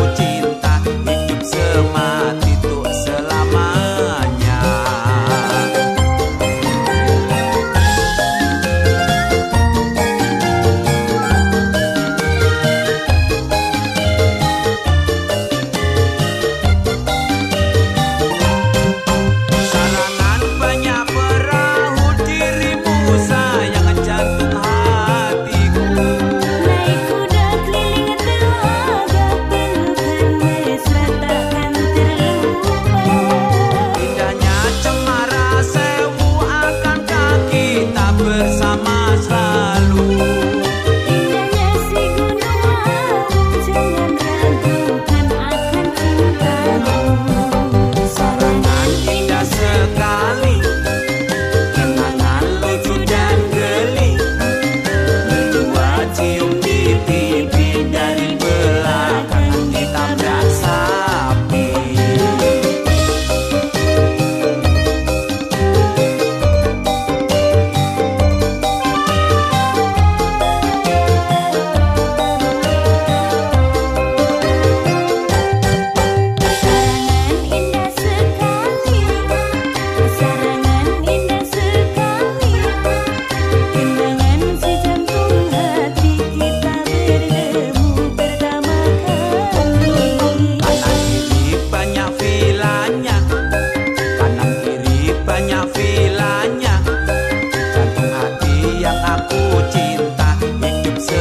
coche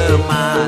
demais.